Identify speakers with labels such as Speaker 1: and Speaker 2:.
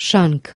Speaker 1: Shank.